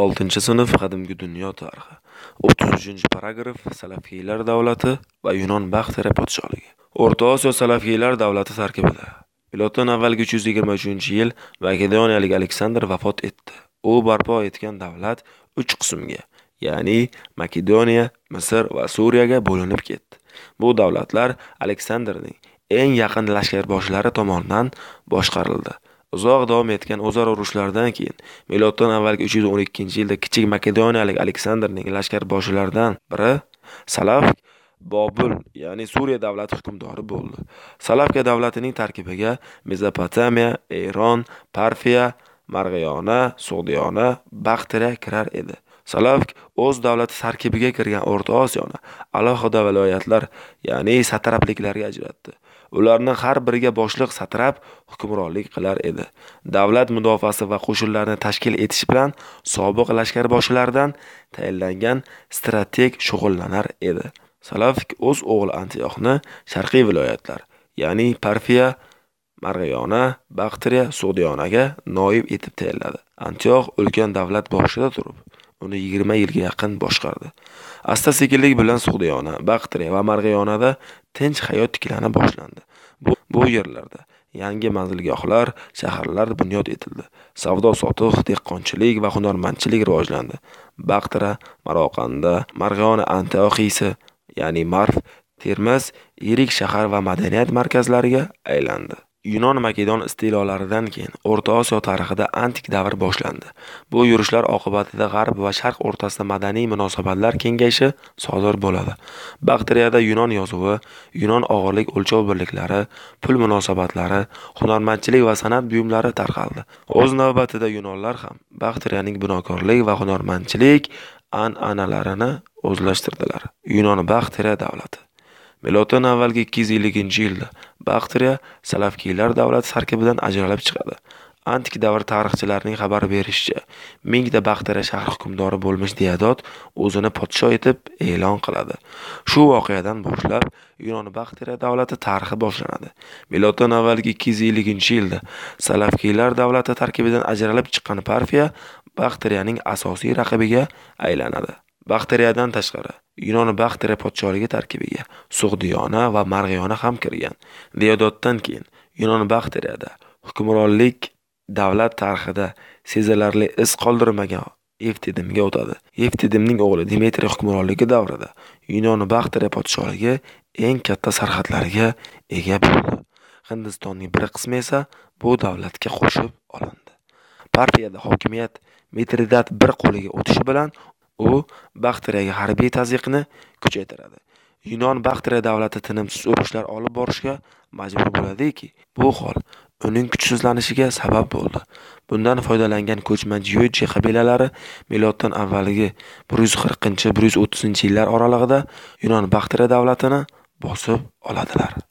6 sinf qadimgi dunyo tarixi. O'ttiz uchinchi paragraf Salafiylar davlati va Yunon Baxtera podshohligi. O'rta Osiyo Salafiylar davlati tarkibida. Miloddan avvalgi 323-yil Makedoniyalik Aleksandr vafot etdi. U barpo etgan davlat 3 qismga, ya'ni Makedoniya, Misr va Suriyaga bo'linib ketdi. Bu davlatlar Aleksandrning eng yaqin lashkarboshlari tomonidan boshqarildi. Uzoq davom etgan o'zaro urushlardan keyin miloddan avvalgi 312-yilda kichik makedoniyalik Aleksandrning lashkarboshlaridan biri Salaf Bobul, ya'ni Suriya davlati hukmdori bo'ldi. Salafka davlatining tarkibiga Mezopotamiya, Eron, Parfiya, Marg'iyona, Sug'diyona, Baxtira kirar edi. Salavk o'z davlati tarkibiga kirgan O'rta Osiyoni alohida viloyatlar, ya'ni satrapliklarga ajratdi. Ularning har biriga boshliq satrap hukmronlik qilar edi. Davlat mudofaasi va qo'shinlarni tashkil etish bilan sobiq lashkar boshlaridan tayinlangan strateg shug'ullanar edi. Salavk o'z o'g'li Antioxni sharqiy viloyatlar, ya'ni Parfiya, Marg'iyona, Baqtriya, Sug'diyonaga noib etib tayinladi. Antiox ulkan davlat boshida turib, uni 20 yilga yaqin boshqardi. Asta-sekinlik bilan Sug'diyona, Baqtriya va Marg'iyonada tinch hayot tiklana boshlandi. Bu, bu yerlarda yangi manzilgohlar, shaharlar bunyod etildi. Savdo-sotiq, dehqonchilik va hunarmandchilik rivojlandi. Baxtira, Maroqanda, Marg'iyona Antioxiysi, ya'ni Marf, Termiz yirik shahar va madaniyat markazlariga aylandi. Yunon Makedon istilolaridan keyin O'rta Osiyo tarixida antik davr boshlandi. Bu yurishlar oqibatida G'arb va Sharq o'rtasida madaniy munosabatlar kengayishi sodir bo'ladi. Bakteriyada Yunon yozuvi, Yunon og'irlik o'lchov birliklari, pul munosabatlari, hunarmandchilik va san'at buyumlari tarqaldi. O'z navbatida Yunonlar ham Bakteriyaning binokorlik va hunarmandchilik an'analarini o'zlashtirdilar. Yunon Bakteriya davlati Miloddan avvalgi 250-yilda Baktriya Salafkiylar davlati tarkibidan ajralib chiqadi. Antik davr tarixchilarining xabar berishicha, mingta Baktriya shahri hukmdori bo'lmish Diodot o'zini podsho etib e'lon qiladi. Shu voqeadan boshlab Yunon Baktriya davlati tarixi boshlanadi. Miloddan avvalgi 250-yilda Salafkiylar davlati tarkibidan ajralib chiqqan Parfiya Baktriyaning asosiy raqibiga aylanadi. Bakteriyadan tashqari Yunon Bakteriya podsholigi tarkibiga Sug'diyona va Marg'iyona ham kirgan. Diodotdan keyin Yunon Bakteriyada hukmronlik davlat tarixida sezilarli iz qoldirmagan Eftidimga o'tadi. Eftidimning o'g'li Dmitriy hukmronligi davrida Yunon Bakteriya podsholigi eng katta sarhadlarga ega bo'ldi. Hindistonning bir qismi esa bu davlatga qo'shib olindi. Partiyada hokimiyat Mitridat bir qo'liga o'tishi bilan u Baxteriyaga harbiy tazyiqni kuchaytiradi. Yunon Baxteriya davlati tinimsiz urushlar olib borishga majbur bo'ladiki, bu hol uning kuchsizlanishiga sabab bo'ldi. Bundan foydalangan ko'chmanchi Yo'ychi qabilalari miloddan avvalgi 140-130 yillar oralig'ida Yunon Baxteriya davlatini bosib oladilar.